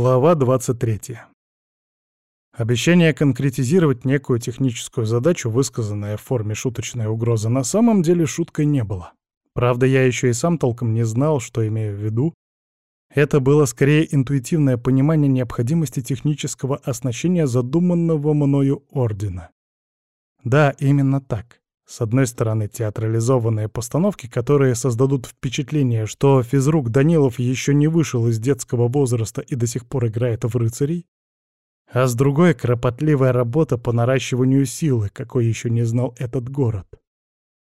Глава 23. Обещание конкретизировать некую техническую задачу, высказанное в форме шуточной угрозы, на самом деле шуткой не было. Правда, я еще и сам толком не знал, что имею в виду. Это было скорее интуитивное понимание необходимости технического оснащения задуманного мною ордена. Да, именно так. С одной стороны, театрализованные постановки, которые создадут впечатление, что физрук Данилов еще не вышел из детского возраста и до сих пор играет в рыцарей, а с другой — кропотливая работа по наращиванию силы, какой еще не знал этот город.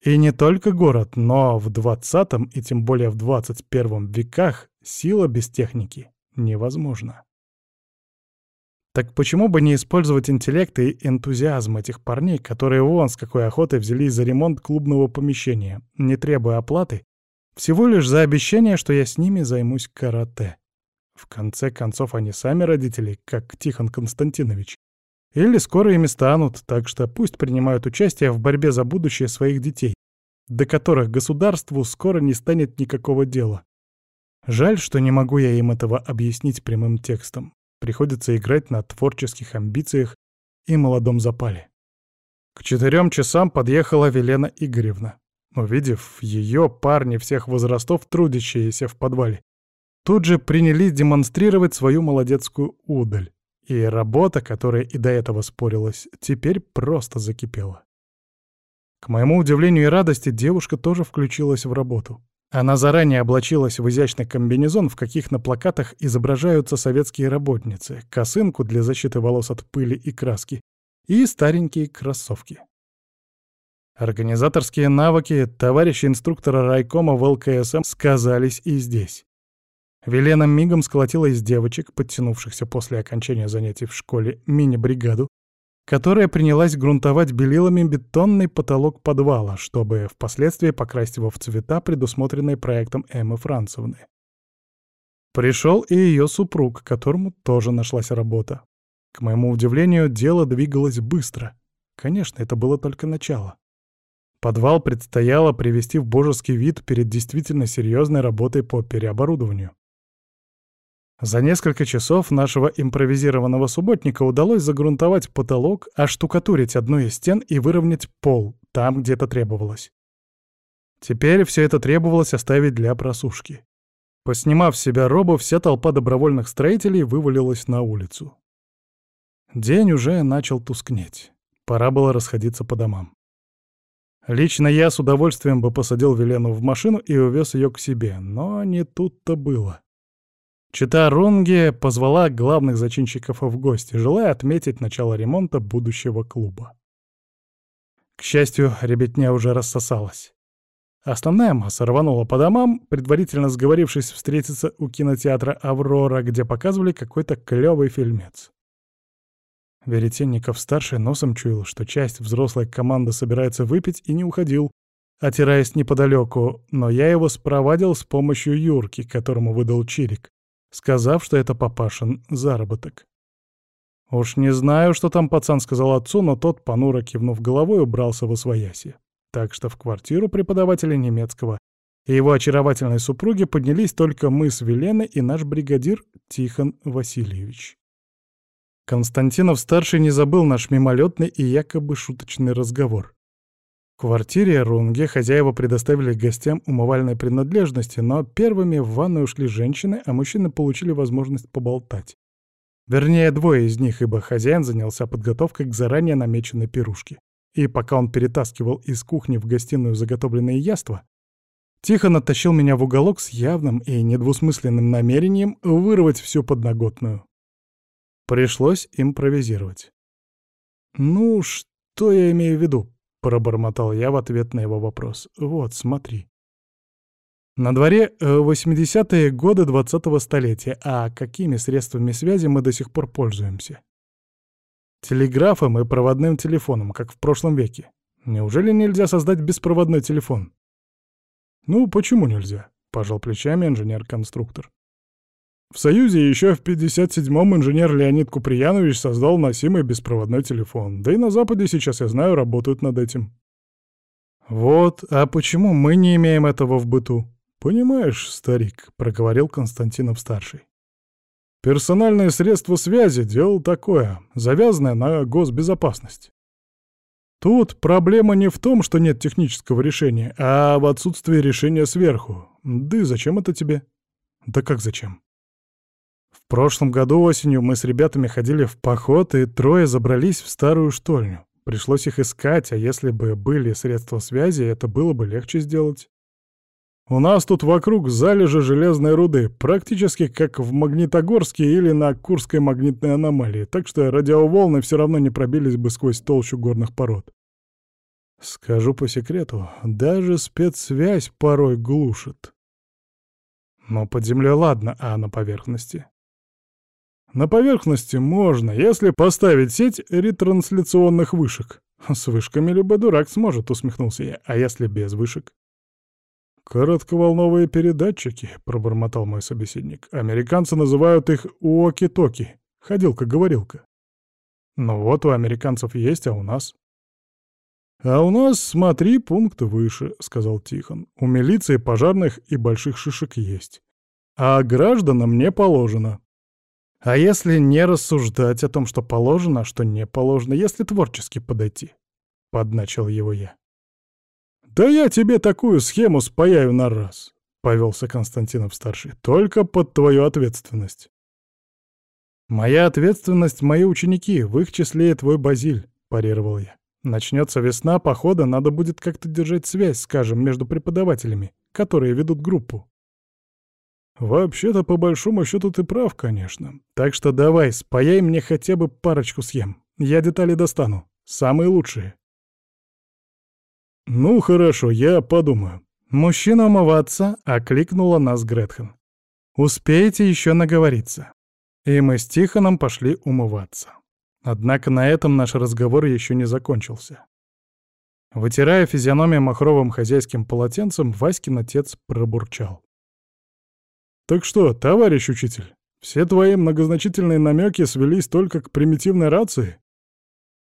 И не только город, но в 20 и тем более в 21 веках сила без техники невозможна. Так почему бы не использовать интеллект и энтузиазм этих парней, которые вон с какой охотой взялись за ремонт клубного помещения, не требуя оплаты, всего лишь за обещание, что я с ними займусь карате. В конце концов, они сами родители, как Тихон Константинович. Или скоро ими станут, так что пусть принимают участие в борьбе за будущее своих детей, до которых государству скоро не станет никакого дела. Жаль, что не могу я им этого объяснить прямым текстом. Приходится играть на творческих амбициях и молодом запале. К четырем часам подъехала Велена Игоревна. Увидев ее, парни всех возрастов, трудящиеся в подвале, тут же принялись демонстрировать свою молодецкую удаль. И работа, которая и до этого спорилась, теперь просто закипела. К моему удивлению и радости, девушка тоже включилась в работу. Она заранее облачилась в изящный комбинезон, в каких на плакатах изображаются советские работницы, косынку для защиты волос от пыли и краски и старенькие кроссовки. Организаторские навыки товарища инструктора райкома в ЛКСМ сказались и здесь. Велена мигом сколотила из девочек, подтянувшихся после окончания занятий в школе, мини-бригаду, которая принялась грунтовать белилами бетонный потолок подвала, чтобы впоследствии покрасить его в цвета, предусмотренные проектом Эммы Францевны. Пришел и ее супруг, которому тоже нашлась работа. К моему удивлению, дело двигалось быстро. Конечно, это было только начало. Подвал предстояло привести в божеский вид перед действительно серьезной работой по переоборудованию. За несколько часов нашего импровизированного субботника удалось загрунтовать потолок, оштукатурить одну из стен и выровнять пол там, где это требовалось. Теперь все это требовалось оставить для просушки. Поснимав с себя робу, вся толпа добровольных строителей вывалилась на улицу. День уже начал тускнеть. Пора было расходиться по домам. Лично я с удовольствием бы посадил Велену в машину и увез ее к себе, но не тут-то было. Чита Рунге позвала главных зачинщиков в гости, желая отметить начало ремонта будущего клуба. К счастью, ребятня уже рассосалась. Основная масса рванула по домам, предварительно сговорившись встретиться у кинотеатра «Аврора», где показывали какой-то клёвый фильмец. Веретенников-старший носом чуял, что часть взрослой команды собирается выпить и не уходил, отираясь неподалеку, но я его спровадил с помощью Юрки, которому выдал чирик сказав, что это папашин заработок. Уж не знаю, что там пацан сказал отцу, но тот, понуро кивнув головой, убрался в освояси. Так что в квартиру преподавателя немецкого и его очаровательной супруги поднялись только мы с Веленой и наш бригадир Тихон Васильевич. Константинов-старший не забыл наш мимолетный и якобы шуточный разговор. В квартире Рунге хозяева предоставили гостям умывальные принадлежности, но первыми в ванную ушли женщины, а мужчины получили возможность поболтать. Вернее, двое из них, ибо хозяин занялся подготовкой к заранее намеченной пирушке. И пока он перетаскивал из кухни в гостиную заготовленные яства, Тихо натащил меня в уголок с явным и недвусмысленным намерением вырвать всю подноготную. Пришлось импровизировать. Ну, что я имею в виду? — пробормотал я в ответ на его вопрос. «Вот, смотри». На дворе 80-е э, годы 20-го столетия, а какими средствами связи мы до сих пор пользуемся? Телеграфом и проводным телефоном, как в прошлом веке. Неужели нельзя создать беспроводной телефон? Ну, почему нельзя? Пожал плечами инженер-конструктор. В Союзе еще в 57-м инженер Леонид Куприянович создал носимый беспроводной телефон. Да и на Западе сейчас, я знаю, работают над этим. Вот, а почему мы не имеем этого в быту? Понимаешь, старик, проговорил Константинов-старший. Персональное средство связи — дело такое, завязанное на госбезопасность. Тут проблема не в том, что нет технического решения, а в отсутствии решения сверху. Да и зачем это тебе? Да как зачем? В прошлом году осенью мы с ребятами ходили в поход, и трое забрались в старую штольню. Пришлось их искать, а если бы были средства связи, это было бы легче сделать. У нас тут вокруг залежи железной руды, практически как в Магнитогорске или на Курской магнитной аномалии, так что радиоволны все равно не пробились бы сквозь толщу горных пород. Скажу по секрету, даже спецсвязь порой глушит. Но под землей ладно, а на поверхности? На поверхности можно, если поставить сеть ретрансляционных вышек. С вышками любой дурак сможет, усмехнулся я. А если без вышек? «Коротковолновые передатчики», — пробормотал мой собеседник. «Американцы называют их уоки-токи, ходилка-говорилка». «Ну вот, у американцев есть, а у нас?» «А у нас, смотри, пункт выше», — сказал Тихон. «У милиции пожарных и больших шишек есть. А гражданам не положено. А если не рассуждать о том, что положено, а что не положено, если творчески подойти? Подначил его я. Да я тебе такую схему спаяю на раз, повелся Константинов-старший, только под твою ответственность. Моя ответственность — мои ученики, в их числе и твой Базиль, парировал я. Начнется весна, похода, надо будет как-то держать связь, скажем, между преподавателями, которые ведут группу. «Вообще-то, по большому счету, ты прав, конечно. Так что давай, спаяй мне хотя бы парочку схем. Я детали достану. Самые лучшие». «Ну, хорошо, я подумаю». «Мужчина умываться», — окликнула нас Гретхен. «Успеете еще наговориться». И мы с Тихоном пошли умываться. Однако на этом наш разговор еще не закончился. Вытирая физиономию махровым хозяйским полотенцем, Васькин отец пробурчал. «Так что, товарищ учитель, все твои многозначительные намеки свелись только к примитивной рации?»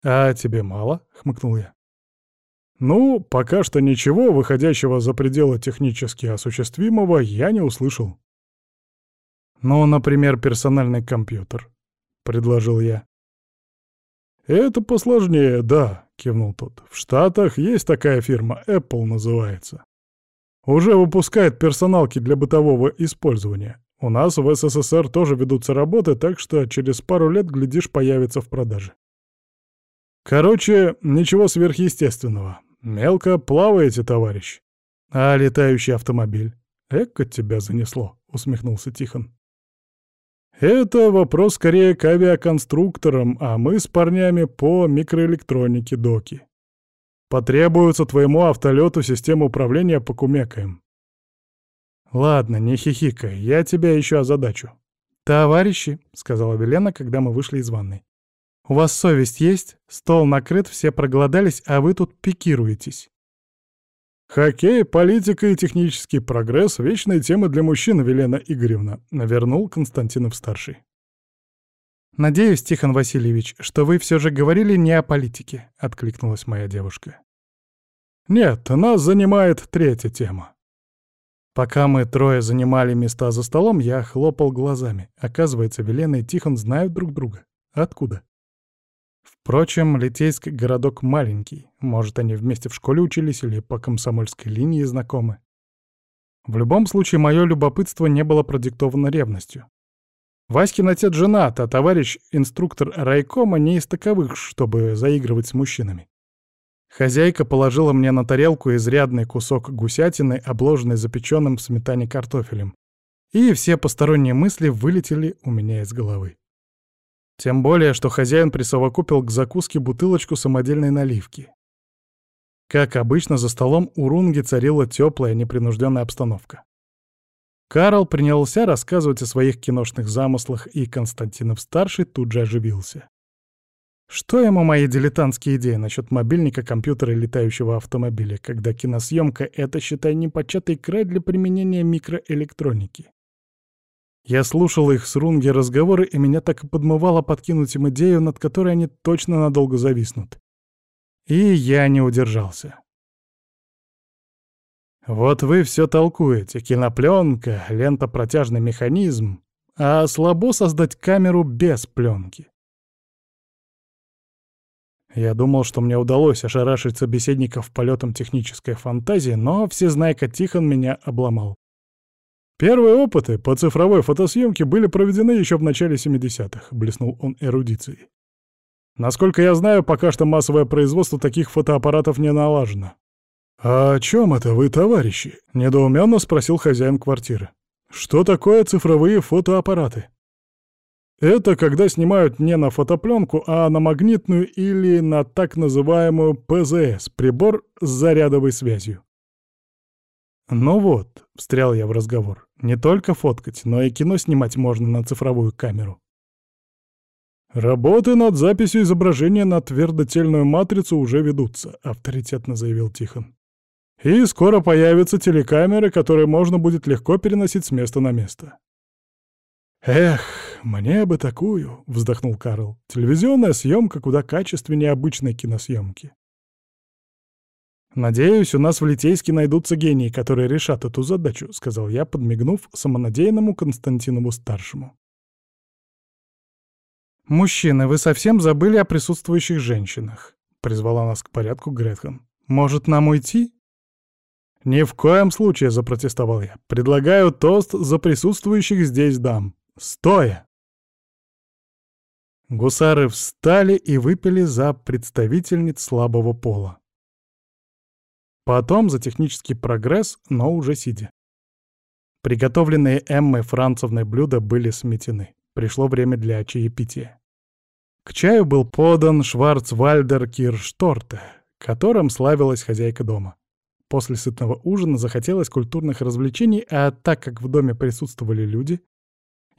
«А тебе мало?» — хмыкнул я. «Ну, пока что ничего, выходящего за пределы технически осуществимого, я не услышал». «Ну, например, персональный компьютер», — предложил я. «Это посложнее, да», — кивнул тот. «В Штатах есть такая фирма, Apple называется. Уже выпускает персоналки для бытового использования. У нас в СССР тоже ведутся работы, так что через пару лет, глядишь, появится в продаже. Короче, ничего сверхъестественного. Мелко плаваете, товарищ. А летающий автомобиль? Эко тебя занесло, усмехнулся Тихон. Это вопрос скорее к авиаконструкторам, а мы с парнями по микроэлектронике доки. Потребуется твоему автолету систему управления покумекаем. Ладно, не хихикай, я тебя еще озадачу. Товарищи, — сказала Велена, когда мы вышли из ванной. У вас совесть есть? Стол накрыт, все проголодались, а вы тут пикируетесь. «Хоккей, политика и технический прогресс — вечные темы для мужчин, Велена Игоревна», — навернул Константинов-старший. «Надеюсь, Тихон Васильевич, что вы все же говорили не о политике», — откликнулась моя девушка. «Нет, нас занимает третья тема». Пока мы трое занимали места за столом, я хлопал глазами. Оказывается, Велена и Тихон знают друг друга. Откуда? Впрочем, Литейск — городок маленький. Может, они вместе в школе учились или по комсомольской линии знакомы. В любом случае, мое любопытство не было продиктовано ревностью. Васькин отец женат, а товарищ инструктор райкома не из таковых, чтобы заигрывать с мужчинами. Хозяйка положила мне на тарелку изрядный кусок гусятины, обложенный запеченным в сметане картофелем. И все посторонние мысли вылетели у меня из головы. Тем более, что хозяин присовокупил к закуске бутылочку самодельной наливки. Как обычно, за столом у Рунги царила теплая, непринужденная обстановка. Карл принялся рассказывать о своих киношных замыслах, и Константинов-старший тут же оживился. Что ему мои дилетантские идеи насчет мобильника, компьютера и летающего автомобиля, когда киносъемка — это, считай, непочатый край для применения микроэлектроники? Я слушал их с Рунги разговоры, и меня так и подмывало подкинуть им идею, над которой они точно надолго зависнут. И я не удержался. Вот вы все толкуете. Кинопленка, лента-протяжный механизм. а слабо создать камеру без пленки. Я думал, что мне удалось ошарашить собеседников полетом технической фантазии, но всезнайка Тихон меня обломал. Первые опыты по цифровой фотосъемке были проведены еще в начале 70-х, блеснул он эрудицией. Насколько я знаю, пока что массовое производство таких фотоаппаратов не налажено. «А о чем это вы, товарищи?» — недоуменно спросил хозяин квартиры. «Что такое цифровые фотоаппараты?» Это когда снимают не на фотопленку, а на магнитную или на так называемую ПЗС — прибор с зарядовой связью. «Ну вот», — встрял я в разговор, — «не только фоткать, но и кино снимать можно на цифровую камеру». «Работы над записью изображения на твердотельную матрицу уже ведутся», — авторитетно заявил Тихон. «И скоро появятся телекамеры, которые можно будет легко переносить с места на место». «Эх, мне бы такую», — вздохнул Карл. «Телевизионная съемка куда качественнее обычной киносъемки». «Надеюсь, у нас в Литейске найдутся гении, которые решат эту задачу», — сказал я, подмигнув самонадеянному Константинову-старшему. «Мужчины, вы совсем забыли о присутствующих женщинах», — призвала нас к порядку Гретхен. «Может, нам уйти?» «Ни в коем случае», — запротестовал я. «Предлагаю тост за присутствующих здесь дам. Стоя!» Гусары встали и выпили за представительниц слабого пола. Потом за технический прогресс, но уже сидя. Приготовленные Эммой Францевной блюда были сметены. Пришло время для чаепития. К чаю был подан Шварцвальдер Киршторте, которым славилась хозяйка дома. После сытного ужина захотелось культурных развлечений, а так как в доме присутствовали люди,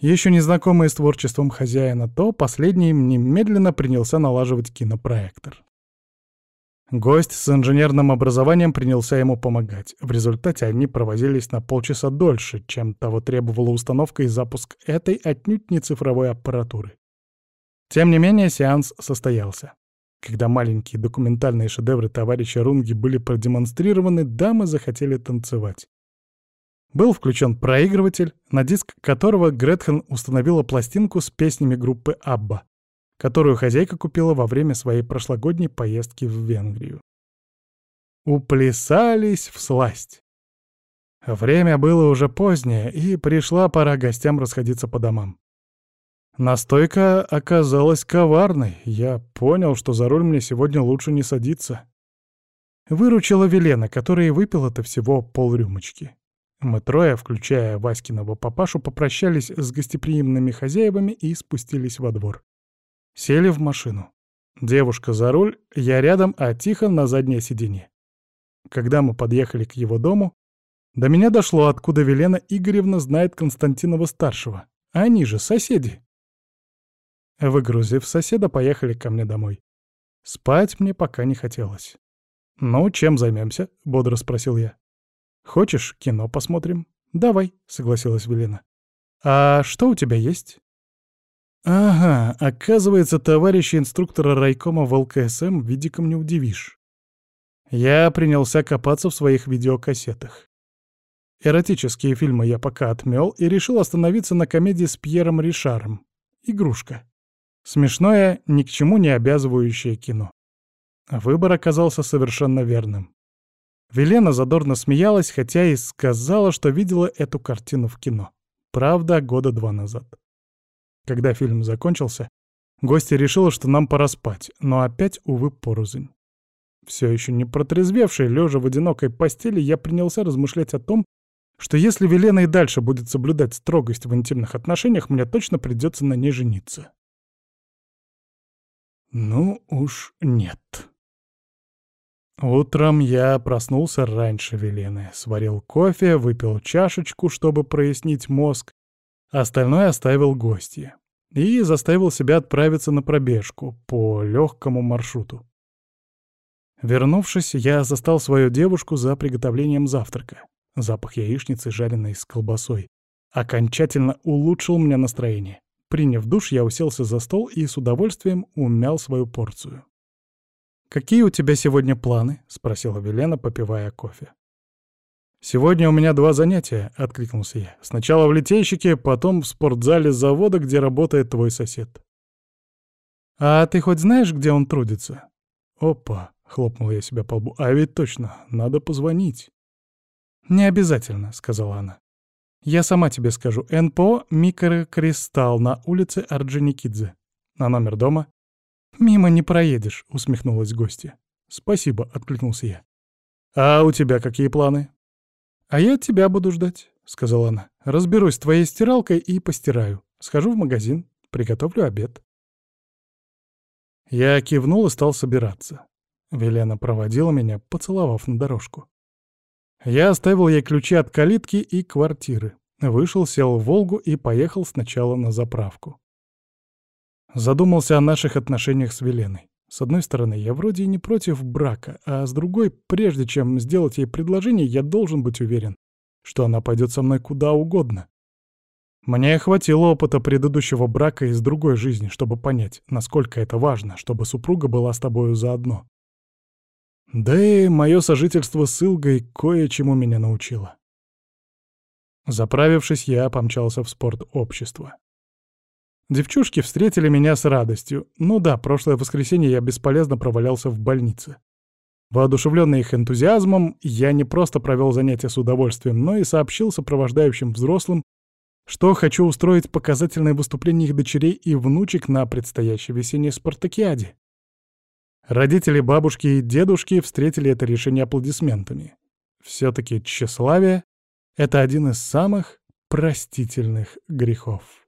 еще незнакомые с творчеством хозяина, то последний немедленно принялся налаживать кинопроектор. Гость с инженерным образованием принялся ему помогать. В результате они провозились на полчаса дольше, чем того требовала установка и запуск этой отнюдь не цифровой аппаратуры. Тем не менее, сеанс состоялся. Когда маленькие документальные шедевры товарища Рунги были продемонстрированы, дамы захотели танцевать. Был включен проигрыватель, на диск которого Гретхен установила пластинку с песнями группы «Абба», которую хозяйка купила во время своей прошлогодней поездки в Венгрию. Уплясались в сласть. Время было уже позднее, и пришла пора гостям расходиться по домам. Настойка оказалась коварной. Я понял, что за руль мне сегодня лучше не садиться. Выручила Велена, которая выпила-то всего полрюмочки. Мы трое, включая Васькиного папашу, попрощались с гостеприимными хозяевами и спустились во двор. Сели в машину. Девушка за руль, я рядом, а Тихон на заднее сиденье. Когда мы подъехали к его дому, до меня дошло, откуда Велена Игоревна знает Константинова-старшего. Они же соседи. Выгрузив соседа, поехали ко мне домой. Спать мне пока не хотелось. «Ну, чем займемся? бодро спросил я. «Хочешь, кино посмотрим?» «Давай», — согласилась Велена. «А что у тебя есть?» «Ага, оказывается, товарища инструктора райкома в ЛКСМ видиком не удивишь». Я принялся копаться в своих видеокассетах. Эротические фильмы я пока отмел и решил остановиться на комедии с Пьером Ришаром. «Игрушка». Смешное, ни к чему не обязывающее кино. Выбор оказался совершенно верным. Велена задорно смеялась, хотя и сказала, что видела эту картину в кино. Правда, года два назад. Когда фильм закончился, гостья решила, что нам пора спать, но опять, увы, порознь. Все еще не протрезвевший, лежа в одинокой постели, я принялся размышлять о том, что если Велена и дальше будет соблюдать строгость в интимных отношениях, мне точно придется на ней жениться. Ну уж нет. Утром я проснулся раньше Велены, сварил кофе, выпил чашечку, чтобы прояснить мозг, остальное оставил гостье и заставил себя отправиться на пробежку по легкому маршруту. Вернувшись, я застал свою девушку за приготовлением завтрака. Запах яичницы, жареной с колбасой, окончательно улучшил мне настроение. Приняв душ, я уселся за стол и с удовольствием умял свою порцию. «Какие у тебя сегодня планы?» — спросила Велена, попивая кофе. «Сегодня у меня два занятия», — откликнулся я. «Сначала в литейщике, потом в спортзале завода, где работает твой сосед». «А ты хоть знаешь, где он трудится?» «Опа», — хлопнул я себя по лбу. «А ведь точно, надо позвонить». «Не обязательно», — сказала она. «Я сама тебе скажу. НПО «Микрокристалл» на улице Орджоникидзе. На номер дома?» «Мимо не проедешь», — усмехнулась гостья. «Спасибо», — откликнулся я. «А у тебя какие планы?» «А я тебя буду ждать», — сказала она. «Разберусь с твоей стиралкой и постираю. Схожу в магазин, приготовлю обед». Я кивнул и стал собираться. Велена проводила меня, поцеловав на дорожку. Я оставил ей ключи от калитки и квартиры. Вышел, сел в «Волгу» и поехал сначала на заправку. Задумался о наших отношениях с Веленой. С одной стороны, я вроде и не против брака, а с другой, прежде чем сделать ей предложение, я должен быть уверен, что она пойдет со мной куда угодно. Мне хватило опыта предыдущего брака из другой жизни, чтобы понять, насколько это важно, чтобы супруга была с тобою заодно. Да и мое сожительство с Илгой кое-чему меня научило. Заправившись, я помчался в спорт-общество. Девчушки встретили меня с радостью. Ну да, прошлое воскресенье я бесполезно провалялся в больнице. Воодушевленный их энтузиазмом, я не просто провел занятия с удовольствием, но и сообщил сопровождающим взрослым, что хочу устроить показательное выступление их дочерей и внучек на предстоящей весенней спартакиаде. Родители, бабушки и дедушки встретили это решение аплодисментами. Все-таки тщеславие — это один из самых простительных грехов.